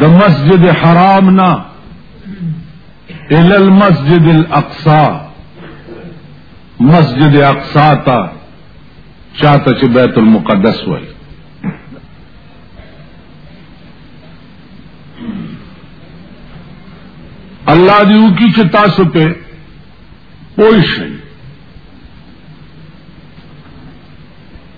د مسجد حرام نه الى المسجد الاقصى مسجد اقصا تا چاته چې بیت المقدس وای الله دې وکي چې تاسو په پوه شئ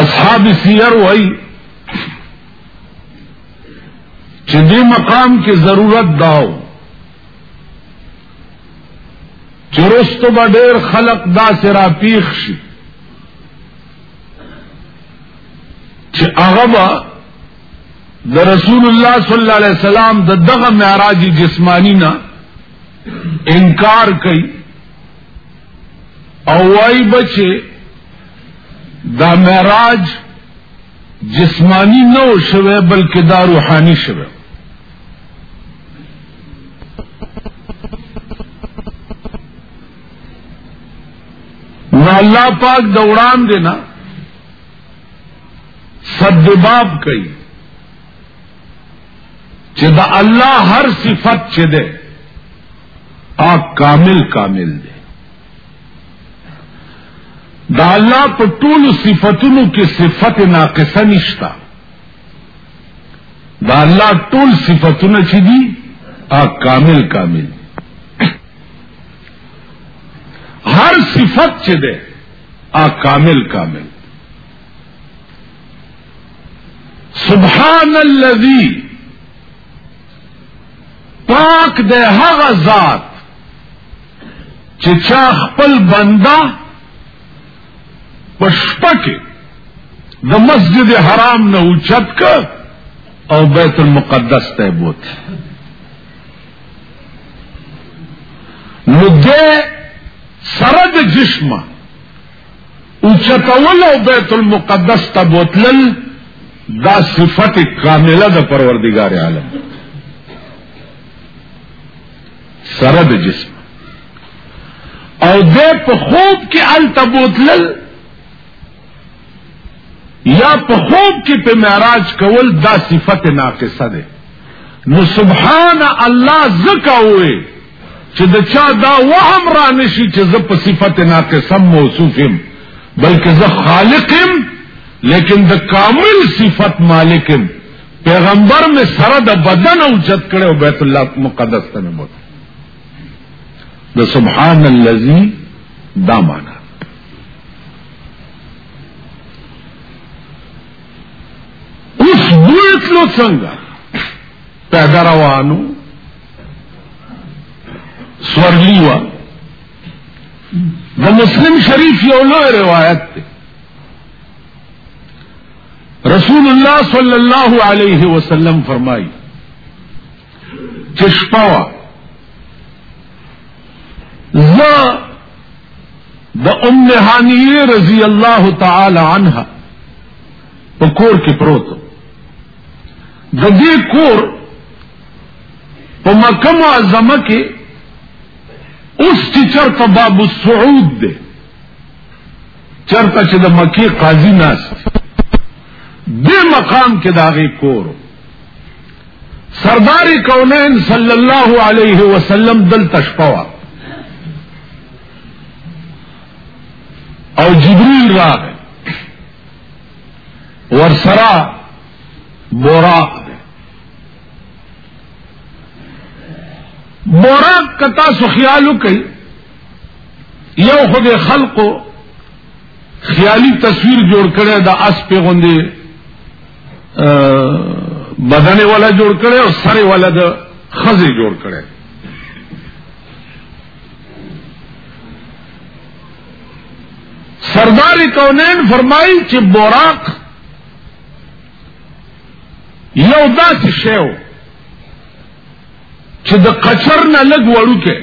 اصحاب سیر وای چې دې مقام کې ضرورت داو چې رستو به ډېر خلق دا سرا پیښ شي چې هغه به د رسول الله صلی الله علیه وسلم د دغه معراج جسمانی نه انکار کوي او وای بچي دا معراج جسمانی نه شوه بلکې دا روحاني شوه نو الله پاک د وړاندې نه سبب کوي چې دا الله هر صفت چې ده پاک کامل کامل دی دا الله په ټول صفاتونو کې صفت ناقصه نشتا دا الله ټول صفاتونه چې دي پاک کامل کامل هر صفت چې ده پاک کامل کامل سبحان الذي پاک د هغه ذات چې چا خپل بنده پشپکه د مسجد حرام نه اوچت ک او بیت المقدس ته بوت نو دې سره د جسمه اوچتول او بیت المقدس ته بوتلل دا صفت کامله د پروردگار عالم سره د جسم او د په خوب کې ال تبوتلل یا په خوب کې په معراج کول دا صفت ناقصه ده نو سبحان الله زکه وې چې د چا دا وهم را نشي چې زه په صفت ناقصم موصوف يم بلکې زه خالق يم لیکن د کامل صفت مالک يم پیغمبر مې سره د بدن او چت کړي او بیت الله مقدس ته مې موت د سبحان الذي دا معنا اوس بوتلو څنګه پیدا روانو سورلی و دا مسلم شریف یو لوی روایت تے رسول اللہ صلی اللہ علیہ وسلم فرمائی چشپاوا زا دا ام حانیه رضی اللہ تعالی عنہ پکور کی پروتو د دې کور په مکه معظمه کې اوس چې چرته باب السعود دی چرته چې د مکه قاضي ناس دې مقام کې داغه کور سردار کونین صلی الله علیه وسلم دل تشپوا او جبريل راغ ورسرا بوراق دے بوراق کتا سو خیالو کئی یو خود خلقو خیالی تصویر جوړ کړي دا اس په غوندي بدن والا جوړ کړي او سره والا د خزه جوړ کړي سردار کونین فرمایي چې بوراق یو داسې شی و چې د قچر نه لږ وړوکی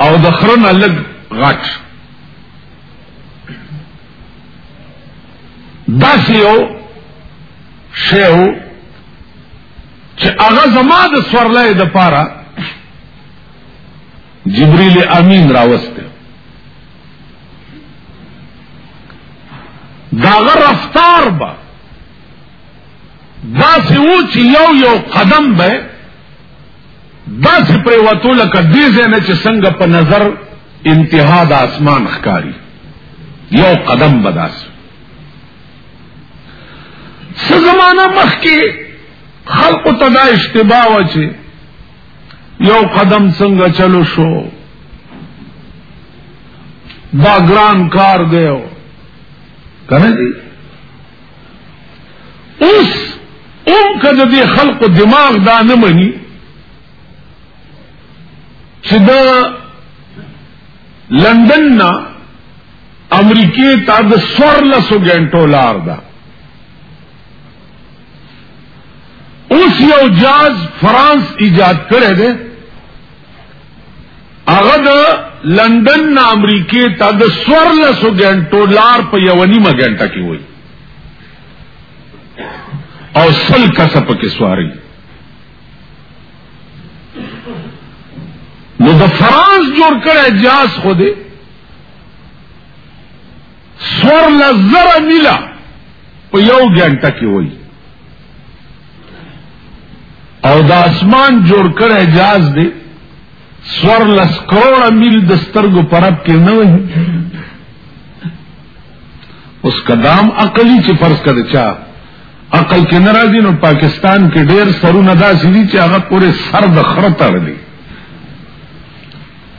او د خره نه لږ غټ داسې یو شی و چې هغه زما د سورلۍ د پاره جبريل امين راوسته داغه رفتار به دا سی وو چې یو یو قدم به دا سی پر وته لکه دې زنه چې څنګه په نظر انتها د اسمان ښکاری یو قدم بداس څه زمانہ مخکې خلق ته دا اشتباه و چې یو قدم څنګه چلو شو دا ګران کار دی کنه دی اوس اوم کده دی خلق دماغ دا نه مني چې دا لندن نه امریکې ته د سور لسو غنټو لار ده اوس یو جاز فرانس ایجاد کړی دی هغه د لندن نه امریکې ته د سورلسو ګنټو لار په یو نیمه ګنټه کې وای او سل کسه پکې سواری نو د فرانس جوړ کړی جاز خو دی سور لزر میلا په یو ګنټه کې وای او د اسمان جوړ کړ اجاز دی سور لس کروڑ میل د سترګو پرب کې نه وای اوس قدام عقلی چې فرض کړي چا عقل کې ناراضي نو پاکستان کې ډېر سرونه داسې دي چې هغه پورې سر د خره تړلي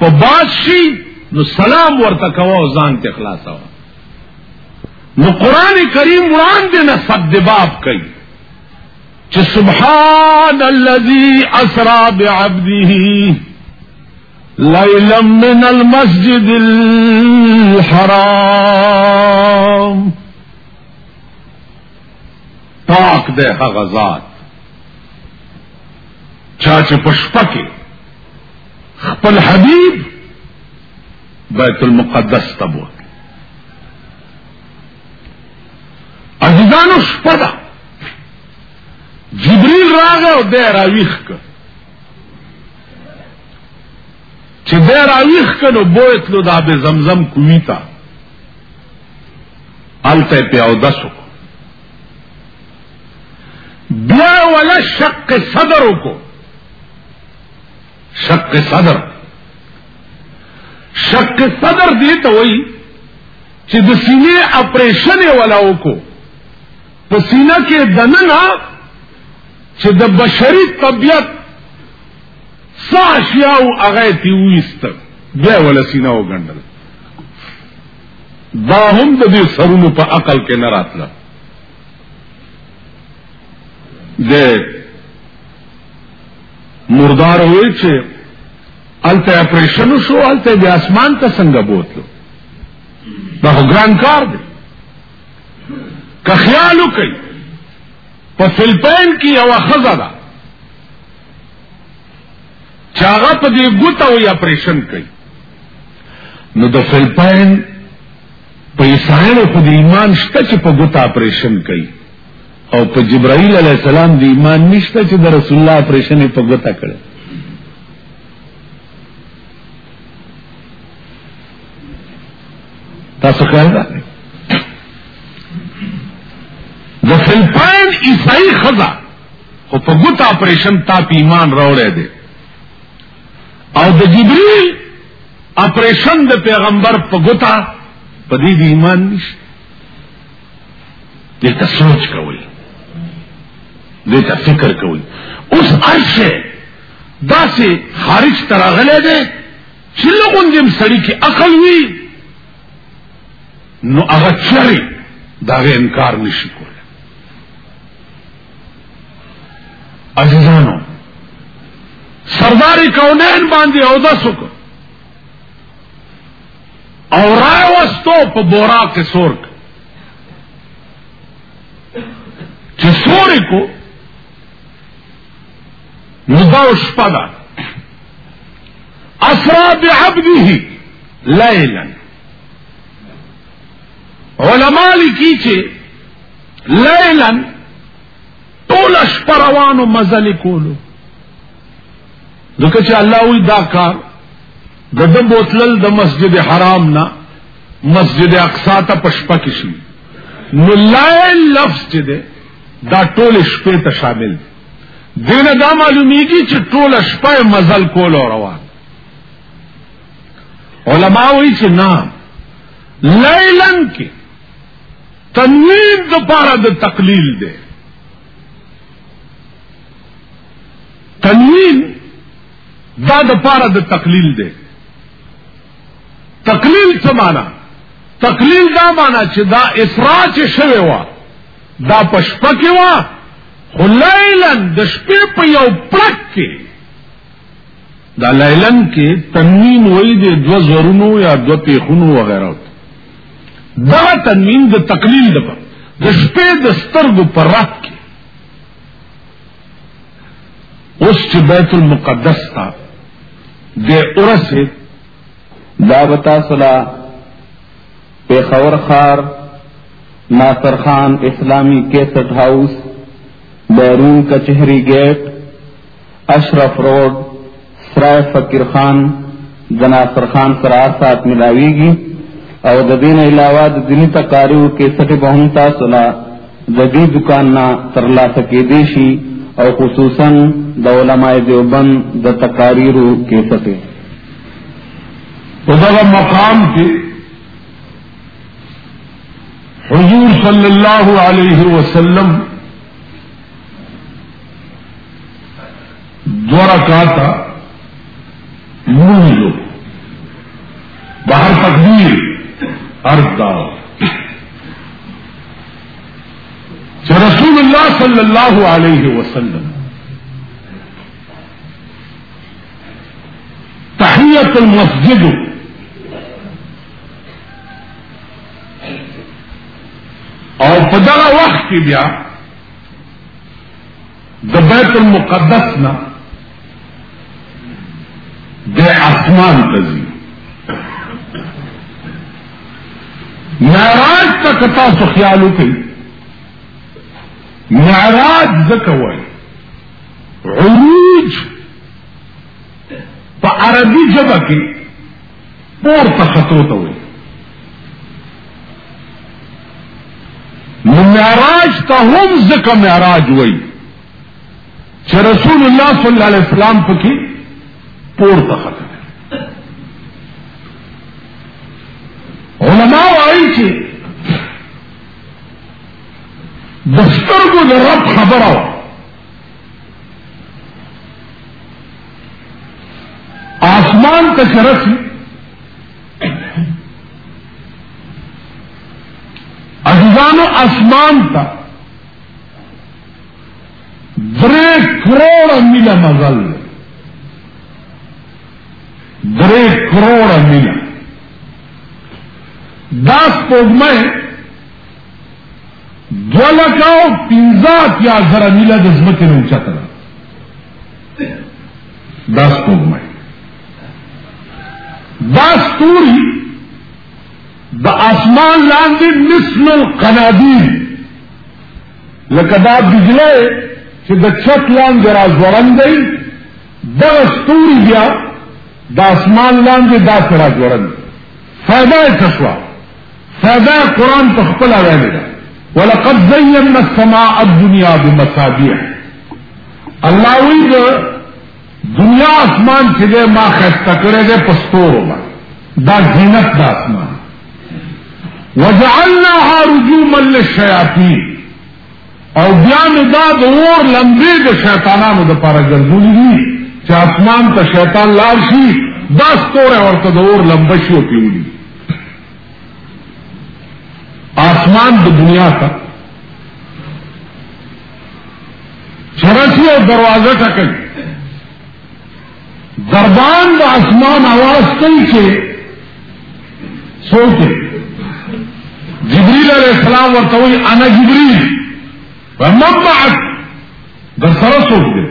په باز شي نو سلام ورته کوه او ځان ته خلاصو نو قران کریم وړاندې نه صدباب کوي چې سبحان الذي اسرا بعبده ليلا من المسجد الحرام پاک ده هغه ذات چا چې پشپکه خپل حبیب بیت المقدس ته بوت عزیزانو شپه ده جبریل راغی او دی راویښ که چې دی راویښ که نو بوتلو دا به زمزم کوی ته هلته یې پې اودس وکړو بیا ولا شق صدر وکړو شق صدر شق صدر دی ته وای چې د سینې اپریشن ولا وکړو په سینه کې دننه چې د بشري طبیعت ساشیا او هغه تی وست بیا ولا سینه وګڼل دا هم د دې سرونو په عقل کې نه راتله د مردار وی چې الته اپریشن شو الته د اسمان ته څنګه بوتلو دا ګران کار دی که خیال وکړي په فلپین کې یو خزه ده چې هغه په دې ګوته وي اپریشن کوي نو د فلپین په ایسایانو خو د ایمان شته چې په ګوته اپریشن کوي او په جبرائیل علی السلام دی ایمان نشته چې د رسول الله اپریشن په ګوتا کړي تاسو خیال ده د فلپاین عیسائی خزا خو په ګوتا اپریشن تا په ایمان راوړې ده او د جبرائیل اپریشن د پیغمبر په ګوتا په دې ایمان نشته دې ته سوچ کوي دې ته فکر کوي اوس ارشه داسې خارج تراغله ده چې لغوندم سړی کې عقل وي نو هغه چری دا انکار نشي کولای عزیزانو سرداری کونین باندې او داسو کو او راوستو په بورا کې سور چې سور کو نو دا شپه ده اسرا بعبده لیلا علماء لیکي چې لیلا ټول شپه روانو مزل کولو ځکه چې الله وی دا کار د د بوتلل د مسجد حرام نه مسجد اقصا ته پشپا کې شي نو لای لفظ چې ده دا ټول شپې ته شامل دی دینه دا معلومیږي چې ټول شپه مزل کول او روان علما وایي چې نه لیلن کې تنوین د پاره د تقلیل دی تنوین دا د پاره د تقلیل دی تقلیل څه معنا تقلیل دا معنا چې دا اسراء چې شوی و دا پشپه کې و خو لیلن د شپې په یو پړک کې دا لیلن کې تنوین وای دی دو زرونو یا دو پیخونو وغیرہ دا تنوین د تقلیل د د شپې د سترګو پر رات کې اوس چې بیت المقدس ته د اورسید دا وتا صلا پیښور خار ناصر خان اسلامی کیسټ هاوس بیرون کچهری گیټ اشرف روډ سرای فقیر خان د ناصر خان سره هر ساعت ملاویږي او د دین علاوه د دیني تقاریو کې سټې به هم تاسو لا د دې دکان نه ترلاسه کېدې شي او خصوصا د علماء دیوبند د تقاریرو کې سټې په دغه مقام کې حضور صلی الله علیه وسلم دو رکاتا منزو بہر تقدیر عرض داو چه رسول اللہ صلی اللہ علیہ وسلم تحیت المسجد او په دغه وخت کې بیا د بیت المقدس نه د اسمان ته ځي معراج ته که تاسو خیال وکړئ معراج ځکه وایي عروج په عربي ژبه کې پور په خطو ته وي نو معراج ته هم ځکه معراج وي چې رسول الله صلی الله علیه وسلم پکې پور ته خطو علماء وايي چې د سترګو د رب خبره آسمان ته چې رسي عزیزانو آسمان ته درې کروڑه میله مزل درې کروڑه میله دا سپوږمۍ دولکه او پنځه اتیا زره میله د ځمکې نه اوچته ده دا سپوږمۍ دا ستوري د اسمان لاندې مثل القنادیل لکه دا بجلی چې د چت لاندې را ځوړن دی دغه ستوري بیا د اسمان لاندې داسې را ځوړن فایده یې څه شوه هذا قرآن په خپل ویل ده ولقد زینا السماء الدنيا بمصابيح الله وی ده دنیا اسمان چې ده ما خسته کړی ده په ستورو باندې دا زینت د اسمان وجعلناها رجوما للشياطين او بیا نو دا د اور لمبې د شیطانانو د پاره ګرځولې دي چې اسمان ته شیطان لار شي دا ستوره ورته د اور لمبه شي او پیولي آسمان د دنیا ته چرسی او دروازه ټکل دربان د آسمان آواز کوي چې څوک جبريل عليه السلام ورته وي انا جبريل ومن معك د سره څوک دی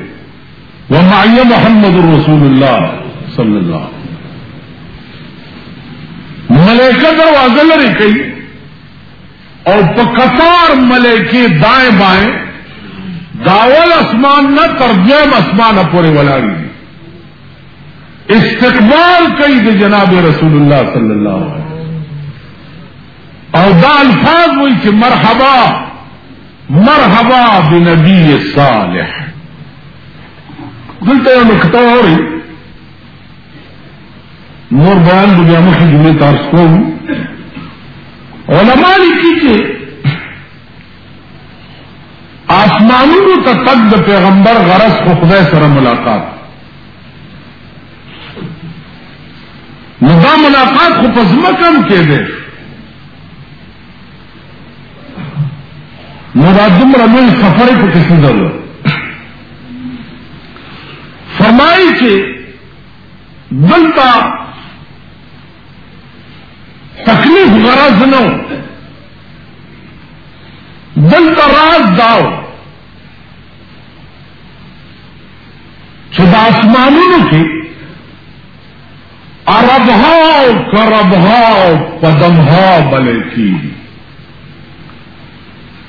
ومعي محمد رسول الله صلی الله ملائکه دروازه لري کوي او په قطار ملائکه دائیں بائیں داول اسمان نه تر دویم اسمان پورې ولاړي استقبال کوي د جناب رسول الله صلی الله علیه او دا الفاظ وایي چې مرحبا مرحبا بنبی صالح دلته یو نکته اوري نور بیان د بیا مخې جملې تاسو کوم علما لیکي چې آسمانونو ته تک د پیغمبر غرض خو خدای سره ملاقات نو دا ملاقات خو په ځمکه هم کېده نو دا دومره لوی سفر یې پکې سوځلو فرمایي چې دلته تکلیف غرض نه دلته راز داو چې د آسمانونو کې عرب ها او کرب ها او قدم ها بلې کیږي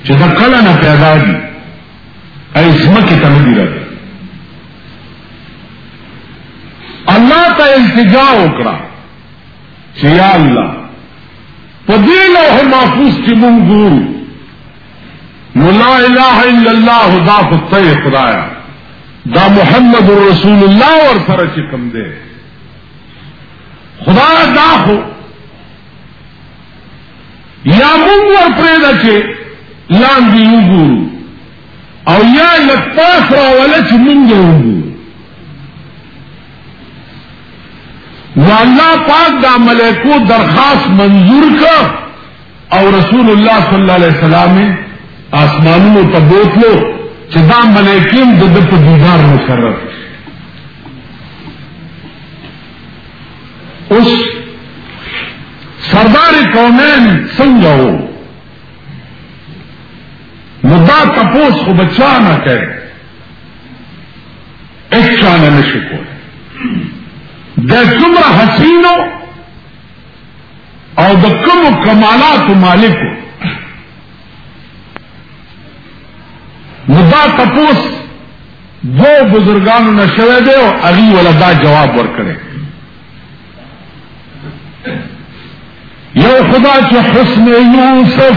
چې دا کله نه پیدا دي ایسمه کې تم دي راځي الله ته التجا وکړه چې یا الله په دې له محفوظ کې مونږ ګورو نو لا اله الا الله دا خدای خدایا دا محمد رسول الله ور سره چې کوم دی خدا دا خو یا مونږ ور پرې دا چې لاندې وګورو او یا لپاس راولا چې مونږ وګورو نو الله پاک دا ملائکو درخواست منظور کړ او رسول الله صلی الله علیه وسلم آسمانونو ته بوتلو چې دا ملائکین د د په دیدار مشرف اوس سردار کونین څنګه وو نو دا تپوس خو بچا نه کوي اچانه نشي کوي د څومره حسینو او د کوم کمالات مالک نو دا تپوس دو بزرگانو نشوه دی او اغي ولا دا جواب ورکړي یو خدا چې حسن یوسف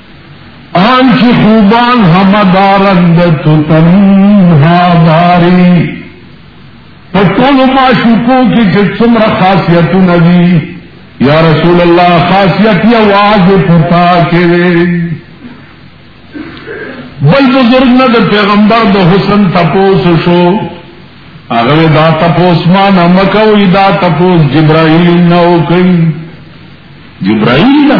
آنچه خوبان همه دارند تو تنها داری په ټولو معشوقو کې چې څومره خاصیتونه دي یا رسول الله خاصیت یوازې پتا کې بل بزرګ نه د پیغمبر د حسن تپوس شو هغه دا تپوس ما نه مکوې دا تپوس جبرائیل نه وکړي جبرائیل نه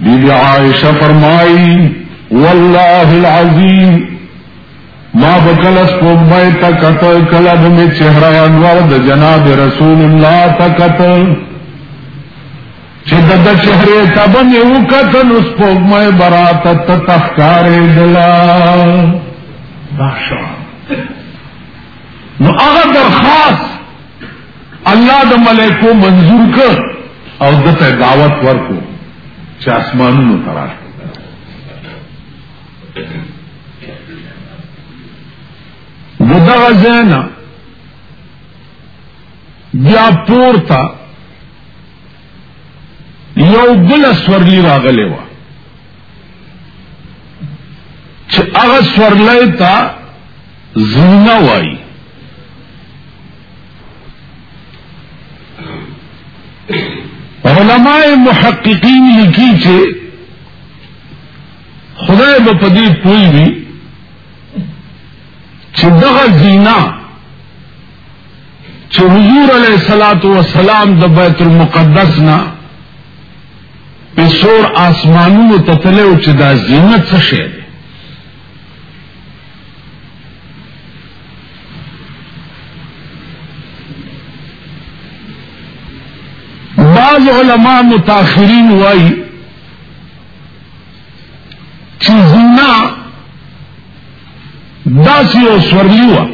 بی بی عائشہ فرمائی واللہ العظیم ما بکلس پومبای تا کتل کلا بمی چهره انور د جناب رسول الله تا کتل چه دا دا چهره تا بمی او کتل اس پومبای برات تا تخکار دلا باشا نو اغا درخواست الله د ملائکو منظور ک او دته دعوت ورکو چې اسمانونو تراش دغه زینا بیا پورتا یو بل سورلی راغلی و چې هغه سورلی ته زونه وای علماء محققین لکی چې خدای به په دې پوي وي چې دغه زینا چې حضور علیه الصلاۃ والسلام د بیت المقدس نه په سور آسمانونو ته تلو چې دا زینت څه شي بعض علماء متاخرین وای چې زنا داسې او سورلی و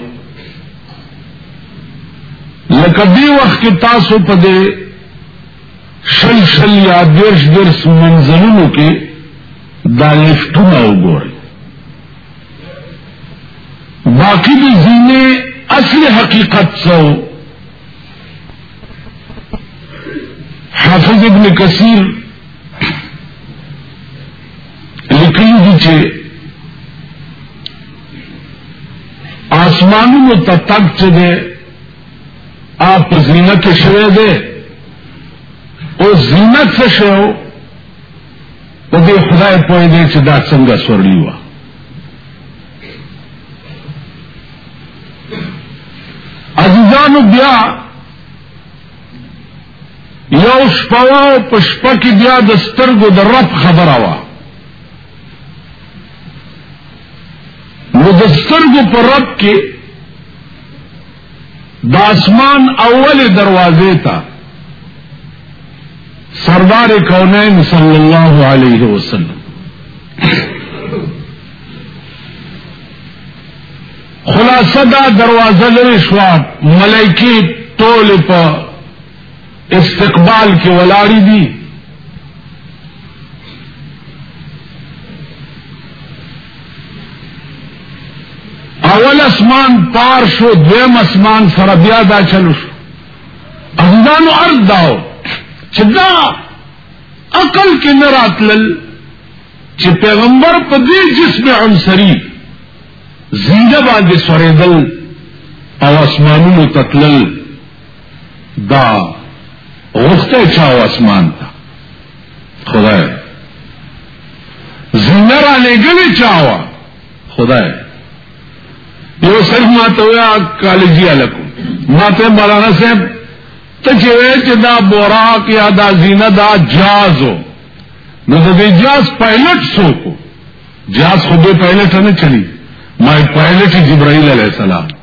لکه دی وخت کې تاسو په دې شل شل یا دیرش دیرش منزلونو کې دا لفتونه وګورئ باقی دی زینے اصل حقیقت سو حافظ ابن کثیر لکلی دی چھے آسمانی میں تتک چھے دے آپ زینت شوئے دے اور زینت سے شوئے په دې خدای پوه دی چې دا څنګه سورلی و عزیزانو بیا یو شپه په شپه کې بیا د سترګو د رب خبره وه نو د سترګو په رب کې د اسمان اول دروازې ته سردار کونین صلی الله علیه وسلم خلاصه دا دروازه لري شو ملایکی ټول په استقبال کې ولاړی دي اول اسمان پار شو دویم اسمان سره بیا دا چلو شو ازدانو ارد داو چې دا عقل کې نه راتلل چې پیغمبر په دې جسم عنصری زیده باندې سوریدل او اسمانونو تتلل دا غوښته چاو اسمان تا خدای زنده را لګلی چاوا خدای یو صرف ما ته ویا کالجی الکو ما ته مولانا صاحب ته چې وې چې دا بوراق یا دا زینه دا جازو نو د دې جاز پایلټ سوکو جاز خو به پایلټ نه چلی ما پایلټ جبرائیل علیہ السلام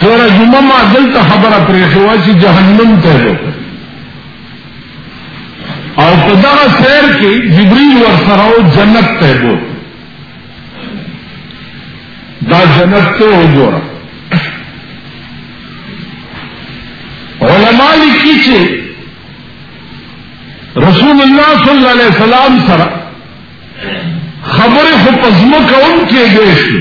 تر جمعه ما دلته خبره پرې شو چې جهنم ته ده او په دا سیر کې جبريل ور سره او جنت ته وو دا جنت ته وګوره علماء لیکي چې رسول الله صلی الله علیه وسلم سره خبرې خو په ځمکه هم کېږی شي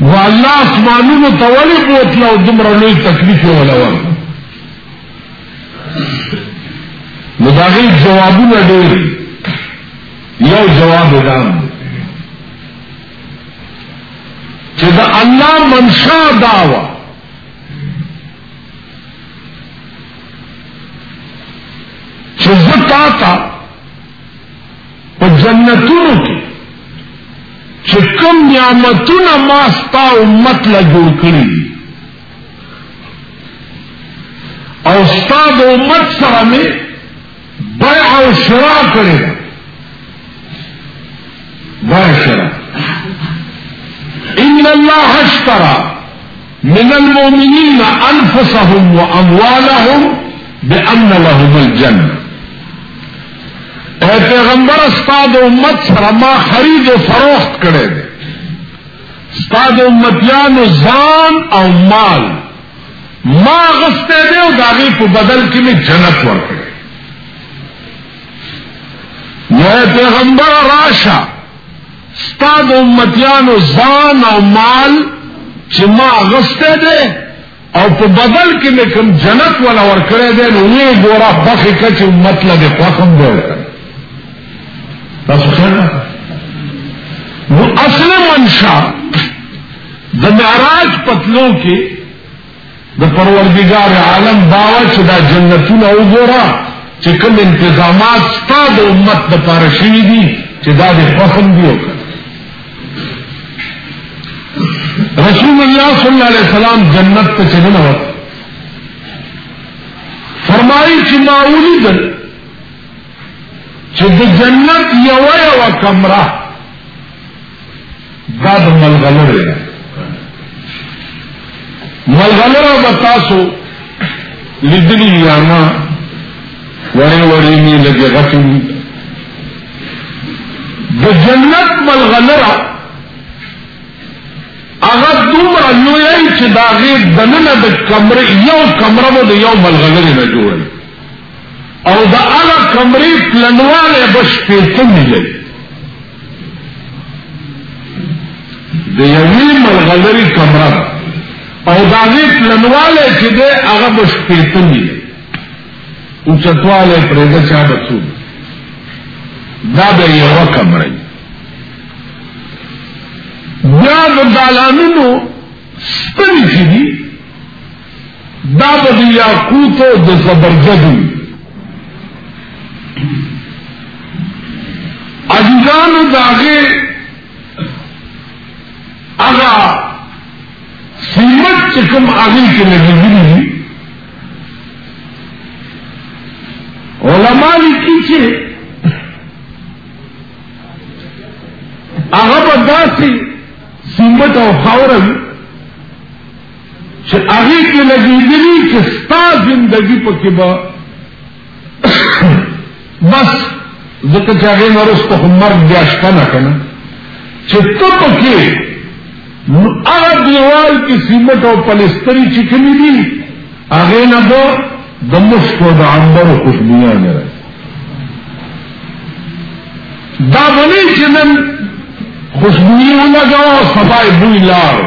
نو الله اسمانونو ته ولې بوتله او دومره لوی تکلیف یې وله ورکړ نو د هغې ځوابونه ډېر یو جواب یې دا چې د الله منشا دا وه چې زه تا ته په جنتونو کې چې کوم نعمتونه ما ستا امت له جوړ کړي او ستا د امت سره مې بیع او شراء کړی بیع شراء ان الله اشترى من المؤمنين انفسهم واموالهم بان لهم الجنه اے پیغمبر استاد امت سره ما خرید او فروخت کړی دی استاد امتیانو ځان او مال ما غسته دی او داغي په بدل کې می جنت ورکړ نو پیغمبر راشه ستاد امتیانو ځان او مال چې ما غسته دی او په بدل کې می کوم جنت ولا ورکړې دی نو یې ګورا بخې کچ مطلب خوخم دی تاسو خیر نو اصل منشا د معراج پتلو کې د پروردګار عالم باوا چې دا جنتونه وګوره چې کوم انتظامات ستا د امت د پاره شوي دي چې دا د خوښم دی وکړه رسول الله صلی الله علیه وسلم جنت ته چلنه وکړه فرمایي چې ما ولیدل چې د جنت یو یو کمره دا د ملغلره ده ملغلره به تاسو لیدلی یا نه وړې وړې می لګې غټې د جنت ملغلره هغه دومره لوی چې دا غي دننه د کمرې یو کمره مو د یو ملغلره نه جوړه او د هغه کمرې پلنواله به شپېته میله د یوې ملغلرې کمره ده او د هغې پلنواله چې دی هغه به شپېته میله اوچتواله پرېږده چا به څو دا به یوه کمره بیا د دالانونو ستنې چې دي دا به د یاقوتو د زبرجدو عزیزانو د هغې هغه سیمت چې کوم هغې کې لګېدلي دي علما لیکي چې هغه به داسې سیمت او خاوره وي چې هغه کې لګېدلی چې ستا زندگی پکې به بس ځکه چې هغه نرسته خو مرګ بیا شته نه کنه چې ته پکې نو هغه دیوال کې سیمټ او پلستری چې کمی دي هغه نه به د مشکو د عنبر خوشبویا نه راځي دا ونی چې نن خوشبوئی لگاو سبای بوئی لارو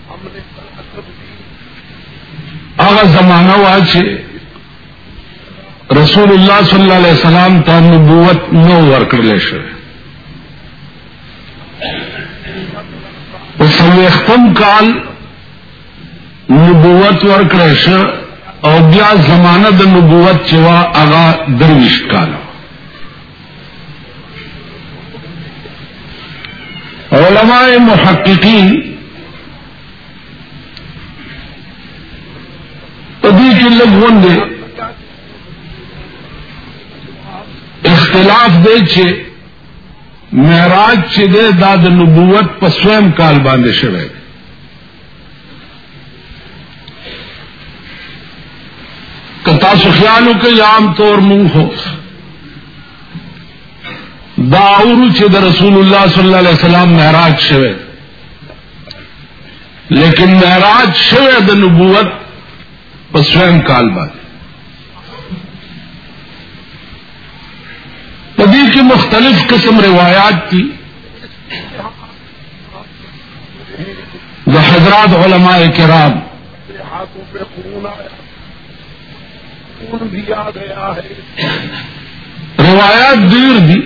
هغه زمانہ وا چې رسول الله صلی الله علیه وسلم ته نبوت نو ورکړل شو په سوختم کال نبوت ورکړل شو او بیا زمانہ د نبوت چې وا هغه درویش کال علماء محققین ابھی کی لگ ون دے اختلاف دے چھ معراج چھ دے داد نبوت پسویم کال باندے شوئے کتا سخیالو کے عام طور منگ ہو دا عرو چھ دا رسول اللہ صلی اللہ علیہ وسلم محراج شوے لیکن محراج شوے دا نبوت پس سویم کال بعد پدی کی مختلف قسم روایات تھی د حضرات علماء کرام روایات دیر دی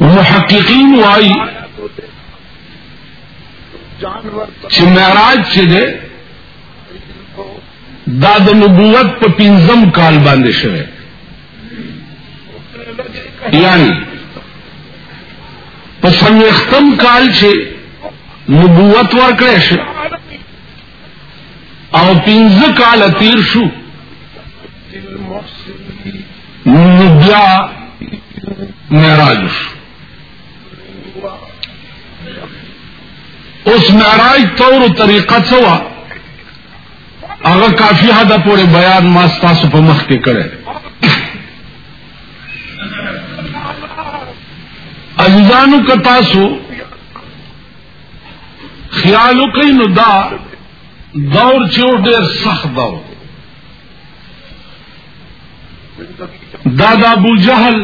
محققین وائی چې معراج چې ده دا د نبوت په پنځم کال باندې شوه یعنی په سمختم کال چې نبوت ورکړې شو او پنځه کال تیر شو بیا معراج شو اوس معراج طور طریقه څه وه هغه کافی حد پورې بیان ما تاسو په مخ کې کړی عزیزانو که تاسو خیال وکړئ نو دا دور چې ډېر سخت دور دا د ابو جهل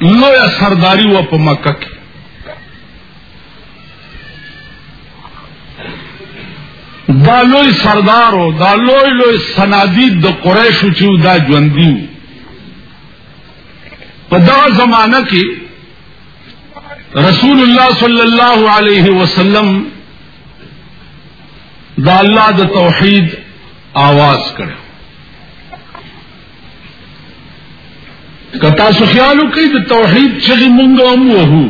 لوی سرداری و په مکه کې دا لوی سردارو دا لوی لوی سنادید د قریشو چې دا ژوندۍ وو په دا زمانہ کې رسول الله صلی الله علیه وسلم دا الله د توحید آواز کړو که تاسو خیال وکړئ د توحید چغې مونږ هم وهو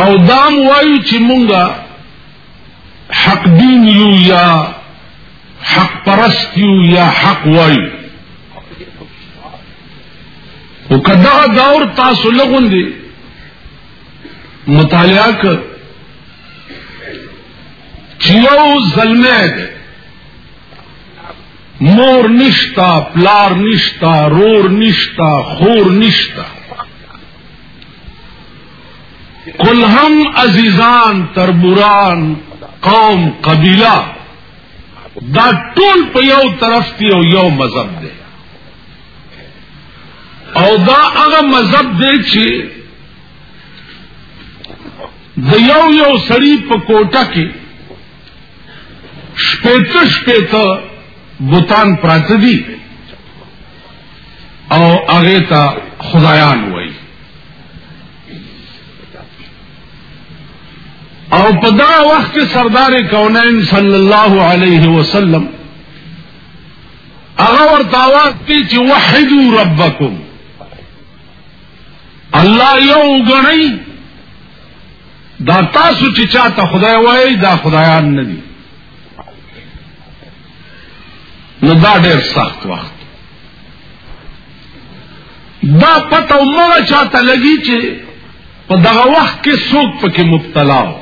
او دام وایو چې مونږ حق دین یو یا حق پرست یو یا حق وایو او کدا دور تاسو لغون دي مطالعه کړ چې یو زلمه مور نشتا پلار نشتا رور نشتا خور نشتا کل هم عزیزان تربوران قوم قبیلہ دا ټول په یو طرف دی او یو مذهب دی او دا هغه مذهب دی چې د یو یو سړی په کوټه کې شپېته شپېته بوتان پراته دي او هغه ته خدایان وایي او په دا وخت کې سردار کونین صلی الله علیه وسلم هغه ورته आवाज کوي چې وحدو ربکم الله یو غنی دا تاسو چې چاته خدای وایي دا خدایان نه دي نو دا ډېر سخت وخت دا پته مغه چاته لګي چې په دغه وخت کې څوک پکې مبتلا و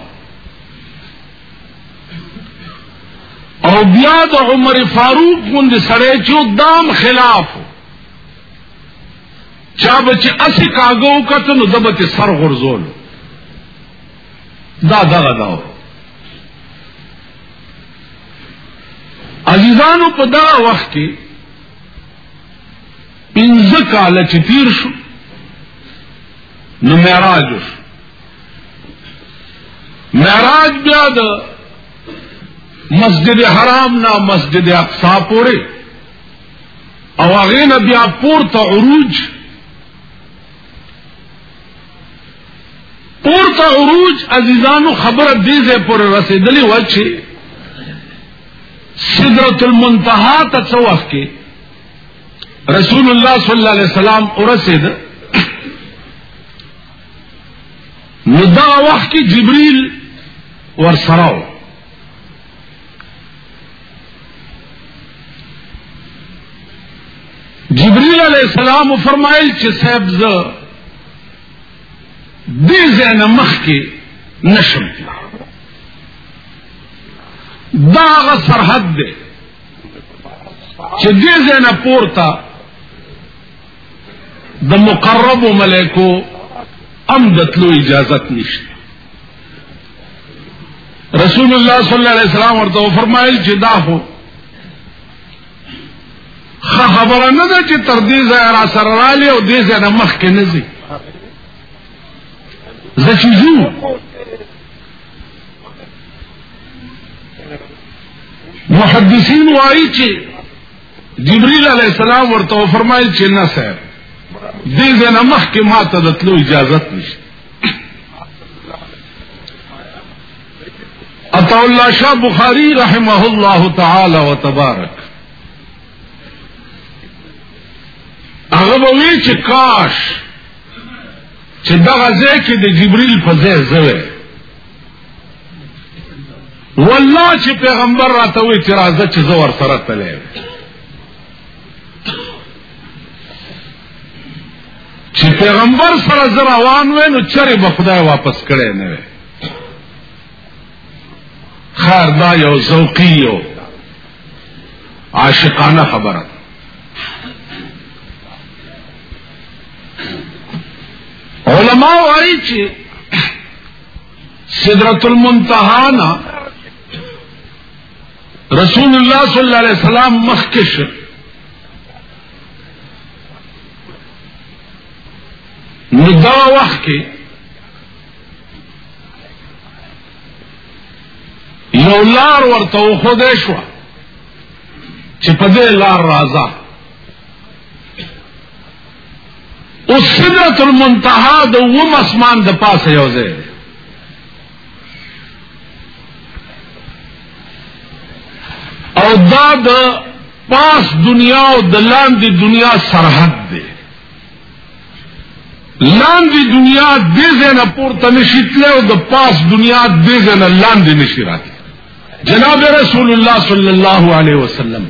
او بیا د عمر فاروق غوندې سړی چې دام خلاف چا بچی اسی کاغو کتو نو دبت سر غرزول دا دغه داو عزیزانو په دا وخت کې پنځه کال چې تیر شو نو معراج شو معراج بیا د مسجد حرام نه مسجد اقصا پورې او هغه نه بیا پورته عروج پورته عروج عزیزانو خبره دې ځای پر رسیدلې و چې سدرت المنتها ته څو وخت کې رسول الله صلی الله علیه وسلم ورسید نو دا وخت کې جبريل ورسره جبریل علیہ السلام فرمایل چې صاحب ز دې زنه مخ کې نشم دا غ سرحد دی چې دې زنه پورته د مقرب ملائکو ام دتلو اجازت نشته رسول الله صلی الله علیه وسلم ورته فرمایل چې دا هو خبره نه ده چې تر دې ځای را سره رالی او دې ځای نه مخ کې نه ځي زه چې زو محدثین وایي چې جبريل علی السلام ورته فرمایل چې نه سر دې ځای نه مخ کې ماته د تلو اجازه نشته عطا الله شاه بخاری رحمه الله تعالی وتبارک هغه وی چې کاش چې دغه ځای کې د جبريل په ځای زوی والله چې پیغمبر راته وی چې راځه چې زور سره تللی چې پیغمبر سره زر روان وې نو چرې به خدای واپس کړي نه وي خیر دا یو ذوقي یو عاشقانه خبره علماء وايي چې سدرت المنتها نه رسول الله صلی الله علیه وسلم مخکشه نو دا وخت کې یو لار ورته وښودی شوه چې په دې لار راځه اوس سدرت المنتها د اووم اسمان د پاسه یو ځای دی او دا د پاس دنیا او د لاندې دنیا سرحد دی لاندې دنیا دې زنه پورته نشي تله او د پاس دنیا دې زنه لاندې نشي راځي جناب رسول الله صلی الله علیه وسلم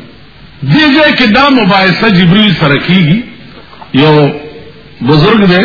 دې ځای کې دا مباحثه جبرئیل سره کیږي یو بزرگ دی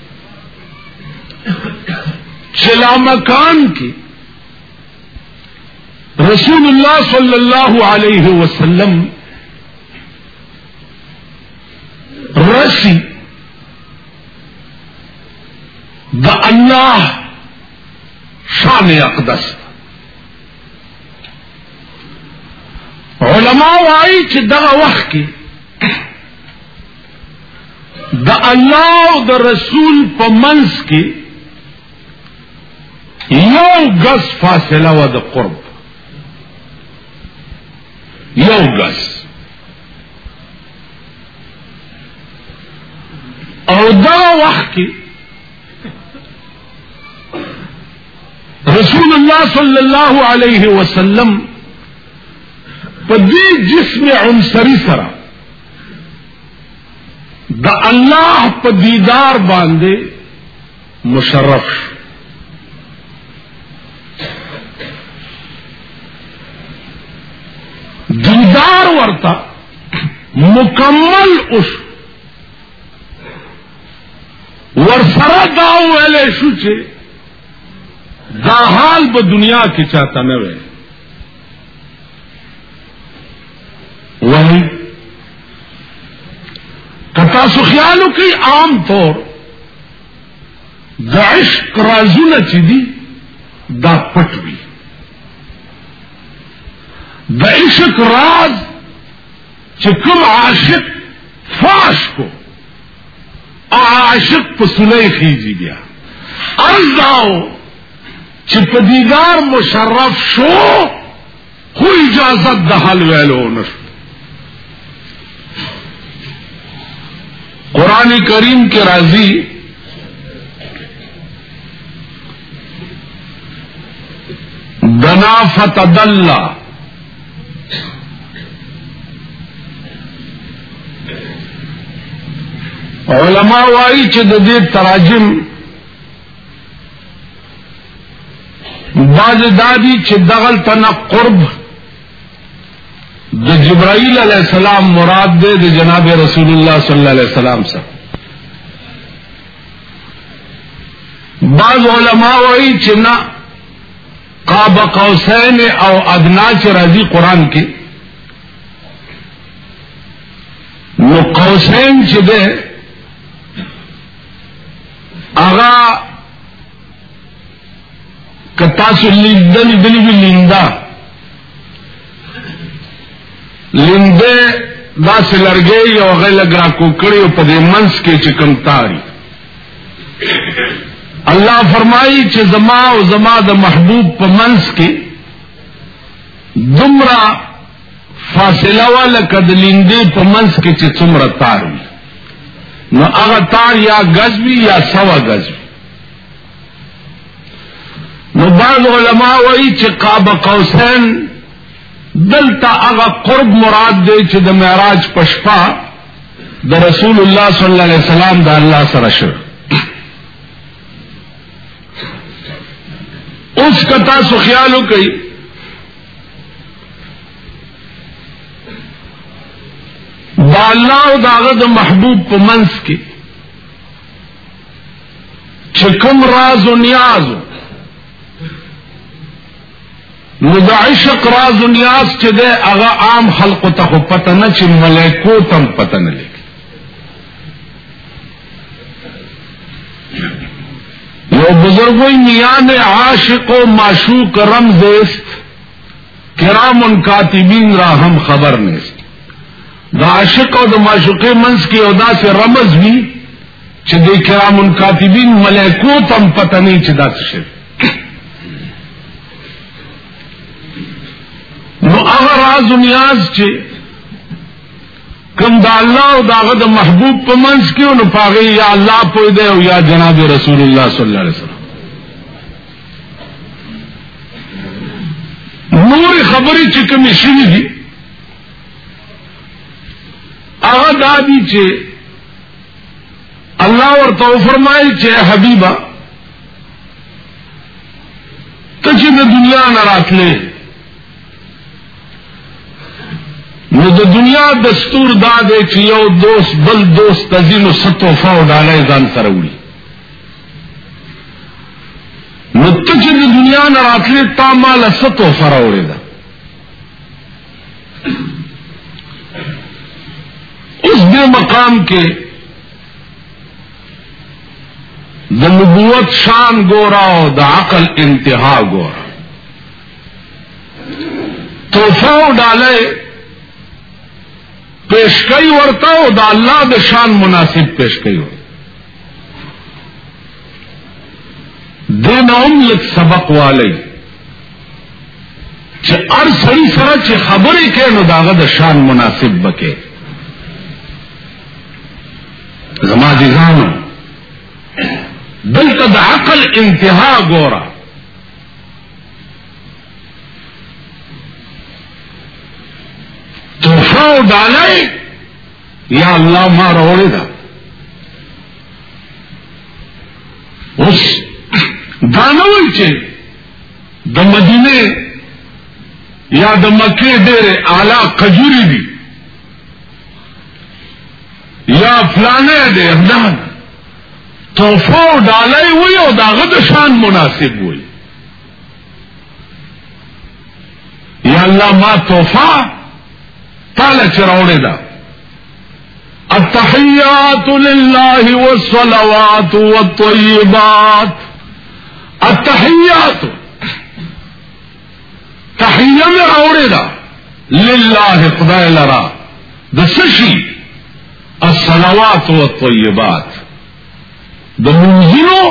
چلا مکان کې رسول الله صلی الله علیه وسلم رسی د الله شان اقدس علماء وائی چې دغه وخت کې د الله او د رسول په منځ کې یو غس فاصله و د قرب یو غس او دا وخت کې رسول الله صلی الله علیه وسلم په دې جسم عنصری سره د الله په دیدار باندې مشرف دیدار ورته مکمل اوس ورسره دا ویلې شو چې دا حال په دنیا کې چاته نه وي وای کتا سو خیالو کی عام طور د عشق رازونه چې دي دا پټ وي د عشق راز چې کوم عاشق فاش کو عاشق په سلی خیږي بیا ارزاو چې په دیدار مشرف شو خو اجازت د حل ویلو نشو قرآن کریم کې راځي دنا فتدلا علماء وائی چ دے تراجم بعض دادی چې دغل تنا قرب د جبرائیل علیہ السلام مراد دے د جناب رسول اللہ صلی اللہ علیہ وسلم سره بعض علماء وی چې نه قاب قوسین او ادنا چې راځي قران کې نو قوسین چې ده اغا کتا سو لیدل دلی بی لیندا لینده دا سلرگی یو غیل گرا کوکڑی و پدی منس کے چکم تاری اللہ فرمائی چھ زما و زما دا محبوب پا منس کے دمرا فاصله وا لکه د لیندې په منځ کې چې څومره تار وي نو هغه تار یا غز وي یا سوا غز وي نو بعض علما وایي چې قاب قوسین دلته هغه قرب مراد دی چې د معراج پشپا د رسول الله صلی الله علیه وسلم د الله سره شو اوس کتا سو خیال وکړي دا الله او داغه د محبوب په منس کې چې کوم راز او نیاز نو د عشق راز او نیاز چې ده هغه عام خلق ته پته نه چې ملائکو تم پته نه لګي یو بزرگ میان عاشق و معشوق رمز است کرام کاتبین را هم خبر نیست دا عاشق او د معشوق منس کې او دا سه رمز وی چې د کرام کاتبین ملائکو تم پته نه چې دا څه شي نو هغه راز نیاز چې کم دا اللہ او دا غد محبوب پا منس کیو نو پاگئی یا اللہ پوی دے او یا جناب رسول اللہ صلی اللہ علیہ وسلم نور خبری چکمی شنی دی اغا دا دی چے اللہ ورطا فرمائی چے حبیبہ تچی دا دنیا نرات لے نو د دنیا دستور دا دی چې یو دوست بل دوست ته ځي نو څه تحفه او ډالۍ ځان سره وړي نو ته چې د دنیا نه راتلې تا ما له څه تحفه راوړې ده اوس دې مقام کې د نبوت شان ګورا او د عقل انتها ګورا تحفه او ډالۍ پیش کوي ورته او د الله د شان مناسب پیش کوي دین هم لږ سبق والی چې ار سړي سره چې خبرې کوي نو داغه د شان مناسب بکې زما دي ځانو دلته د عقل انتها ګوره تحفه او ډالۍ یا الله ما راوړې ده اوس دا نه وایي چې د مدینه یا د مکې ډېرې اعلی کجوري دي یا فلانه دې افغان تحفه او ډالۍ وي او داغه د شان مناسب وي یا الله ما تحفه تعالی چراوړې ده التحيات لله والصلوات والطيبات التحيات تحیه مې راوړې ده لله خدای لرا د سشي الصلوات والطيبات د منځونو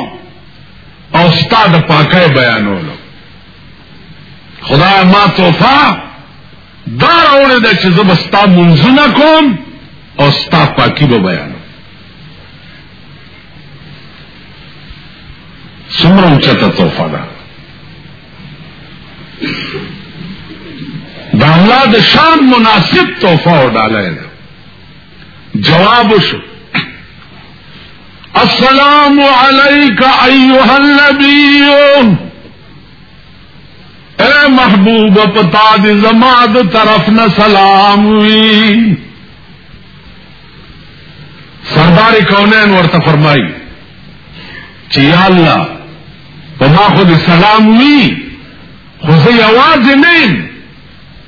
او ستا د پاکۍ بیانولو خدای ما توفا دا راوړې ده چې زه به ستا منځونه کوم او ستا پاکي به بیانوم څومره اوچته توفا ده د الله د شان مناسب توفا او ډالۍ ده جواب شو السلام علیک ایوہ النبی اے محبوب پتا دی زماد طرف نہ سلام ہوئی سردار کونین ورته فرمائی چی یا اللہ پما خود سلام ہوئی خو زی آواز نیم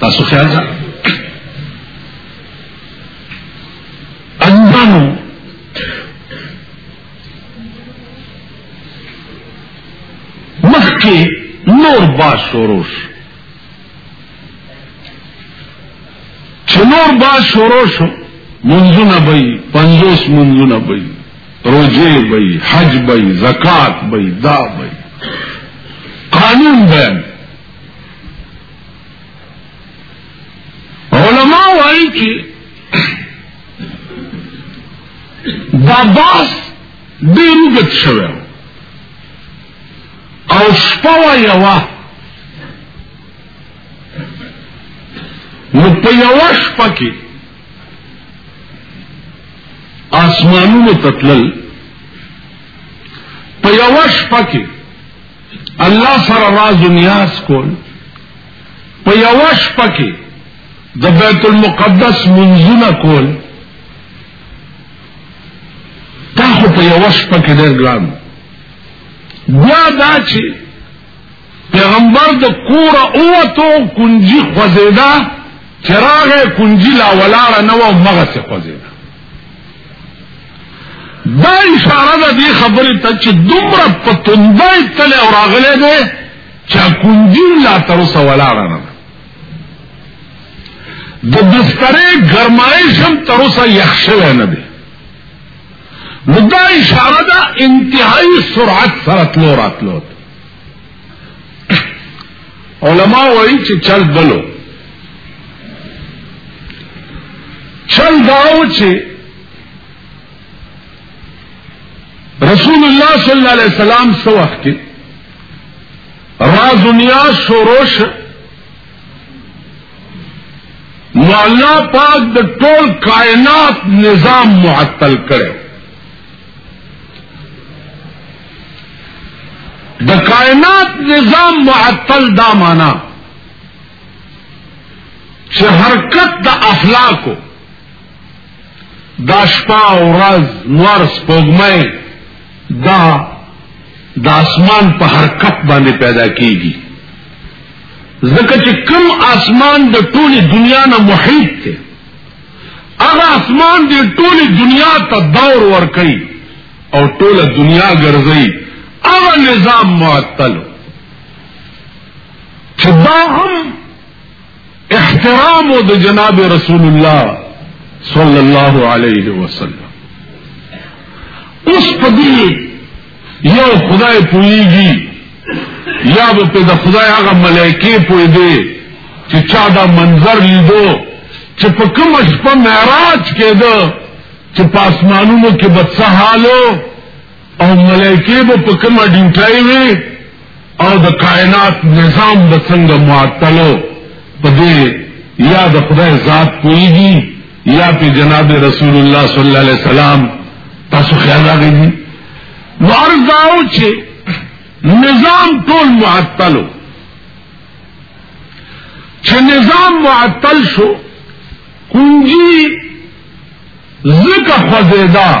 تاسو خیال ده انجانو مخکې نور با شروع شو چې نور با شروع شو منځونه به یې پنځوس منځونه به یې روزې به یې حج به یې زکات به یې دا به یې قانون بیان علماء وائی کی دا باس دیر اگت شوئے او شپوا یوا نو په یوا شپا کی آسمانونو تطلل په یوا شپا کی الله سره راز نیاز کول په یوش پکې د بیت المقدس منځونه کول دا خو په یوش پکې ډېر ګران بیا دا چې پیغمبر د کور اوتو کنجی خوځیدا چراغ کنجی لا ولاړه نه و مغه څه خوځیدا دا اشاره ده دې خبرې ته چې دومره په توندای تل او راغلې ده چې کونجی لا تر اوسه ولاړه نه د بسترې ګرمایش هم تر اوسه یخ شوی نه دی نو دا اشاره ده انتهایی سرعت سره تلو راتلو علما وایي چې چل بلو چل داو چې رسول الله صلی الله علیه وسلم سو وخت کې را دنیا شوروش نو الله پاک د ټول کائنات نظام معطل کړو د کائنات نظام معطل دا معنا چې حرکت د اخلاقو دا شپه او ورځ نور سپوږمۍ دا د اسمان په حرکت باندې پیدا کیږي ځکه چې کم اسمان د ټولې دنیا نه محیط دی هغه اسمان د ټولې دنیا ته دور ور کوي او ټوله دنیا ګرځي هغه نظام معطل چې دا هم احترام د جناب رسول الله صلی الله علیه وسلم اوس په دې یو خدای پویږي یا به په د خدای هغه ملایکی پوی دی چې چا دا منظر لیدو چې په کوم شپه معراج کېده چې پاسمانونو کې به څه حالو او ملایکې به په کومه ډیوټای وي او د کائنات نظام به څنګه معطلو په دې یا د خدای ذات کوي یا په جناب رسول الله صلی الله علیه وسلم تاسو خیال راغی دي ورځاو چې نظام ټول معطلو چې نظام معطل شو کنجی زکه خوځیدا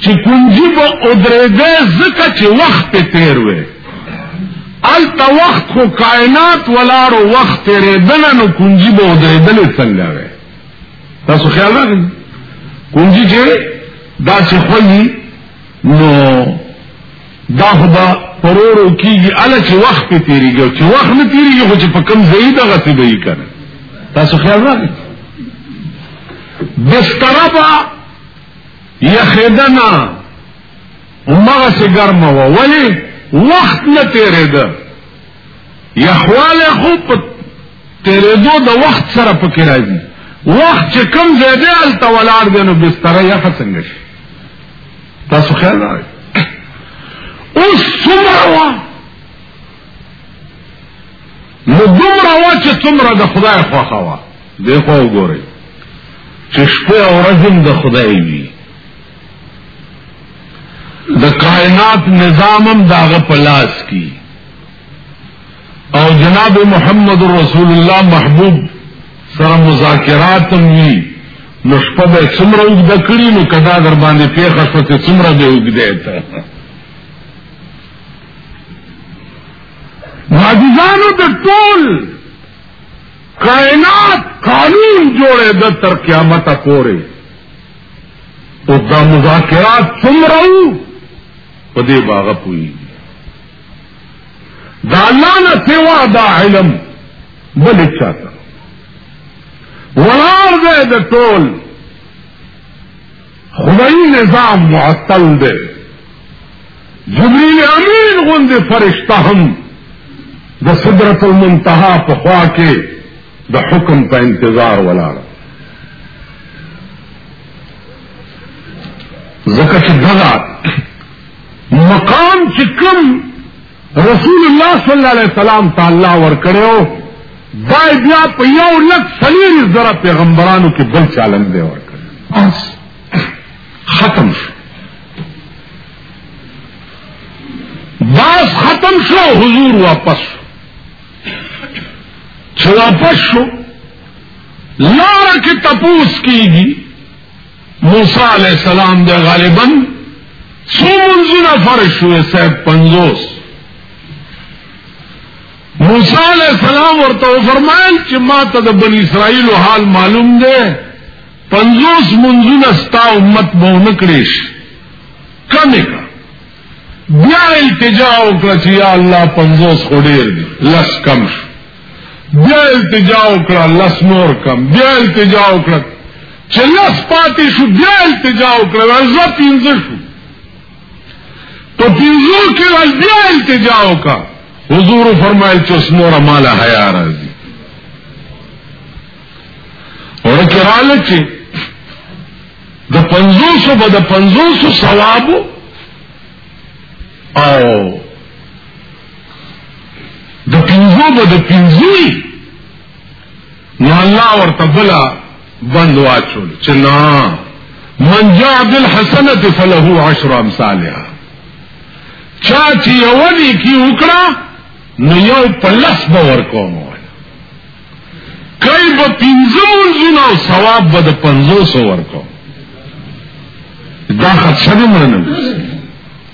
چې کنجی به ادریده زکه چې وخت تیر وې الته وخت خو کائنات ولارو وخت تیرېدنه نو کنجی به ادریدل څنګه وې تاسو خیال راغی کنجی چې دا چې خوځي نو دا خو به پرورو کېږي هله چې وخت پې تېرېږي او چې وخت نه تېرېږي خو چې په کوم ځای دغسې به یي که نه تاسو خیال راغی بستره به یخېده نه همغسې ګرمه وه ولې وخت نه تېرېده یخوالی خو په تېرېدو د وخت سره پکې راځي وخت چې کوم ځای دی هلته ولاړ دی نو بستره یخه څنګه شي تاسو خیال راوي اوس څومره وا نو دومره وا چې څومره د خدای خوښه وا دی خو وګورئ چې شپه او ورځ د خدای وي د کائنات نظامم داغه پلاس کی او جناب محمد رسول الله محبوب سره مذاکرات هم وی نو شپه به څومره وګد کړی نو کدا در باندې پیښه شو چې څومره به وګدې ته معجزانو د ټول کائنات قانون جوړې د تر قیامت پورې او دا مذاکرات څومره په دې باغ پوي دا الله نه سوا دا علم بل چاته ولار دې د ټول خدای نظام معطل دی جبريل امين غوندې فرشتہ هم د سدرت المنتها په خوا کې د حکم په انتظار ولاړ زکه چې دغه مقام چې کوم رسول الله صلی الله علیه وسلم تعالی ورکړو دا بیا په یو لک سلیر زره پیغمبرانو کې بل چالن دی ورکړ ختم شو باز ختم شو حضور واپس چې واپس شو لار کې تپوس کیږي موسی علیہ السلام دے غالبا سو منزنا فرش ہوئے سیب پنزوس موسی علیہ السلام اور تو فرمائل کہ ما تد بن اسرائیل و حال معلوم دے پنزوس منزنا ستا امت بہو نکڑیش کمی کا بیا التجا وکړه چې یا الله 50 خډیر لس کم شو بیا التجا وکړه لس نور کم بیا التجا وکړه چې لس پاتې شو بیا التجا وکړه زه پنځه شو په پنځو کې راز بیا التجا وکړه حضور فرمایل چې اوس نور مال حیا راځي ورکه رااله چې د پنځوسو به د پنځوسو ثوابو او د پنځو به د پنځو نو الله ورته بلا بند واچول چې نه من جاء بالحسنه فله عشر امثالها چا چې یو دی کی وکړه نو یو پلس به ورکوم کای به پنځه منځونه او ثواب به د پنځوسو ورکوم دا خدشه نه منم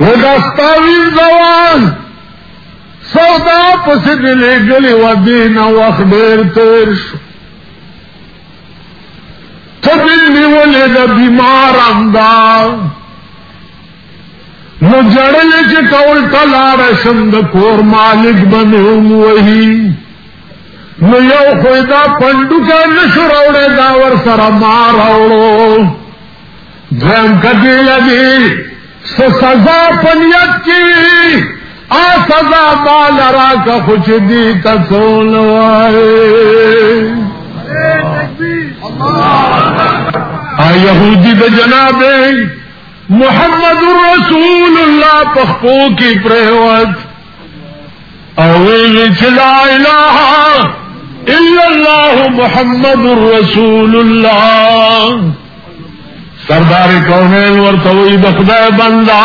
نو دا ستاویز دوان سودا پسی دلی گلی و دین وقت دیر تیر شو تبیل نیولی دا بیمار امدار نو جڑلی چی کول تلار شم دا کور مالک بنی ام وحی نو یو خوی دا پندو که نشو روڑے دا ور سر مار روڑو دویم کتی لگی سو سزا پنیت کی آ سزا مال را کا خوچ دی تسول آئے آ یہودی دا جناب محمد رسول اللہ پخپو کی پریوت او ویلی چې لا اله الا الله محمد رسول الله سردار کونین ورته وی د خدای بندا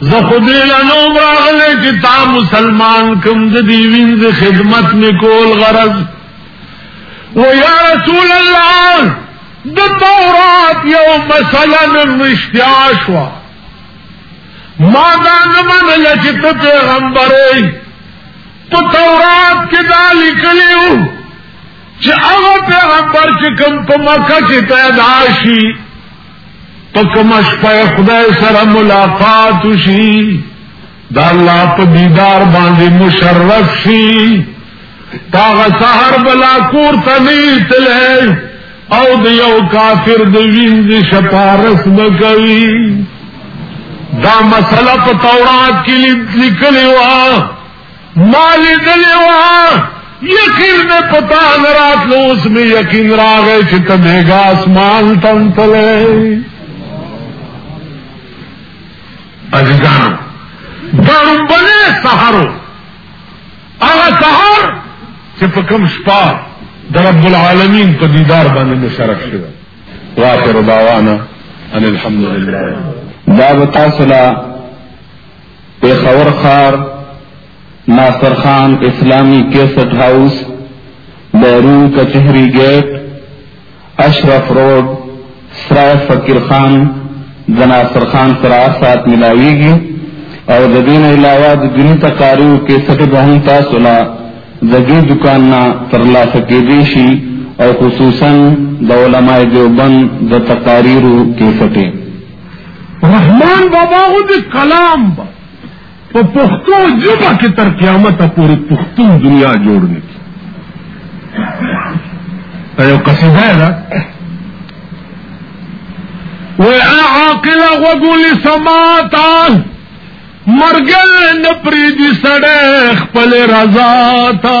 زه خدای له نو راغله چې تا مسلمان کوم د دې وینځ خدمت نکول غرض و یا رسول الله د تورات یو مسله نن رښتیا شوه ما دا نه منله چې ته پیغمبر یې په تورات کې دا لیکلی وو چې هغه پیغمبر چې کوم په مکه کې پیدا شي په کومه شپه خدای سره ملاقات شي دا الله په دیدار باندې مشرف شي تاغه سحر بلا کور ته نه تلې او د یو کافر د وینځ شپارس بکوي دا مسله په تورات کې لیکلې و مال دلې و یقین نه پتا نه راتلو اوس می یقین راغی چې ته بیګا اسمان تم تلې عزیزانو دا رنبنه سهارو هغه سهار چې په کوم شپه د رب العالمین په دیدار باندې مشرف شوه واخر دعوانا ان الحمد لله دا بتاسلا پیښور خار ناصر خان اسلامی کیسټ هاوس بیرون کچهری گیټ اشرف روډ سره فقیر خان د ناصر خان سره هر ساعت ملاویږي او د دین علاوه د دیني تقاریو کې سټې به هم تاسو لا د دې دکان نه ترلاسه کېدی شي او خصوصا د علماء دیوبند د تقاریرو کې سټې رحمان بابا غو د کلام با په پښتو ژبه کې تر قیامت پورې پښتون دنیا جوړ نه کی ایو قصیده ده و عاقل غوګول سماتا مرګل نه پریدي سړی خپل رضا تا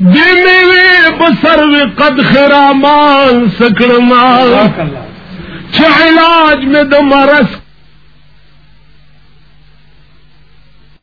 دې مې په سر وی قد خرامان سکړما چې علاج مې د مرس